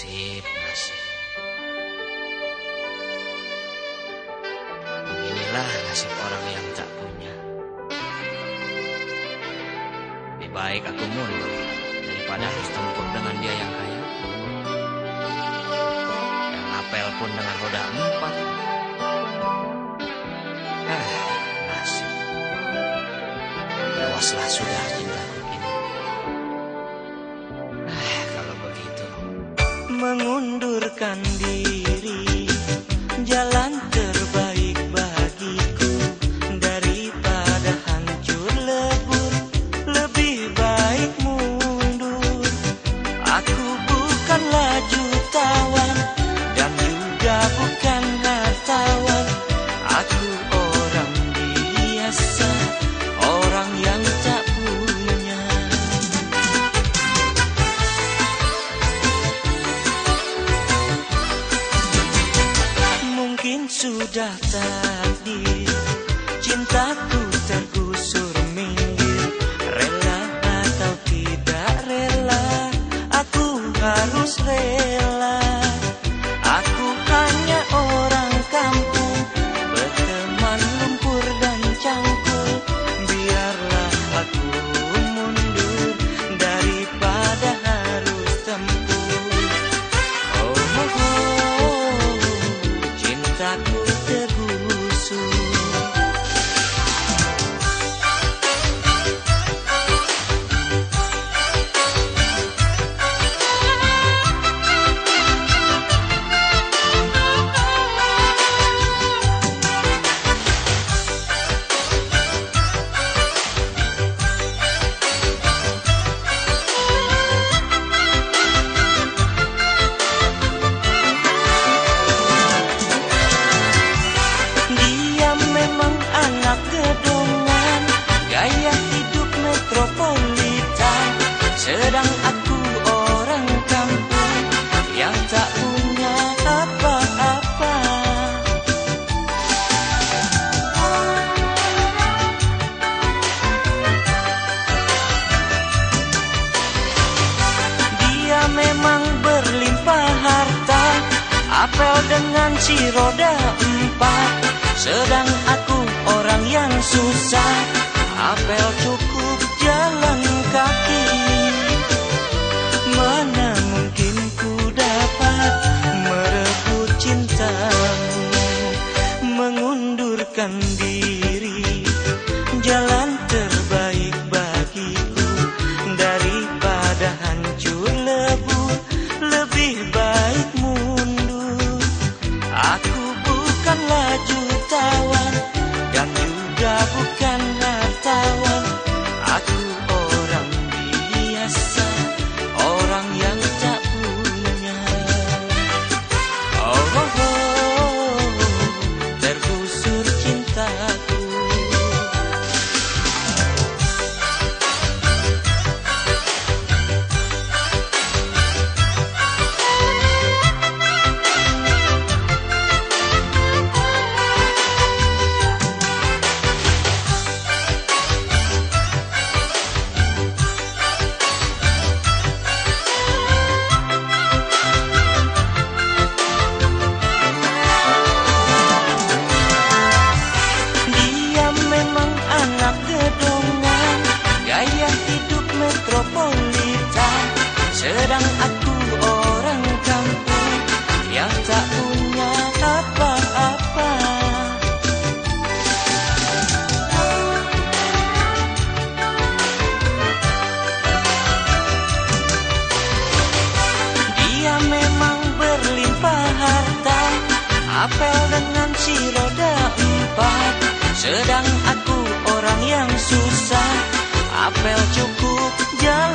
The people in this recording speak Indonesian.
nasib, nasib. Inilah nasib orang yang tak punya. Lebih baik aku mundur daripada harus tempur dengan dia yang kaya. Yang apel pun dengan roda empat. Eh, nasib. Lewaslah sudah cinta. Mengundurkan diri. Jalan terbaik bagiku daripada hancur lebur. Lebih baik mundur. Aku bukanlah jutawan dan juga bukan Mungkin Memang berlimpah harta Apel dengan si roda empat. Sedang aku orang yang susah Apel cukup jalan kaki. Mana mungkin ku dapat merebut cintamu Mengundurkan diri juga metropolitan Sedang aku orang kampung Yang tak punya apa-apa. Dia memang berlimpah harta Apel dengan si roda empat. Sedang aku orang yang susah Apel cukup jalan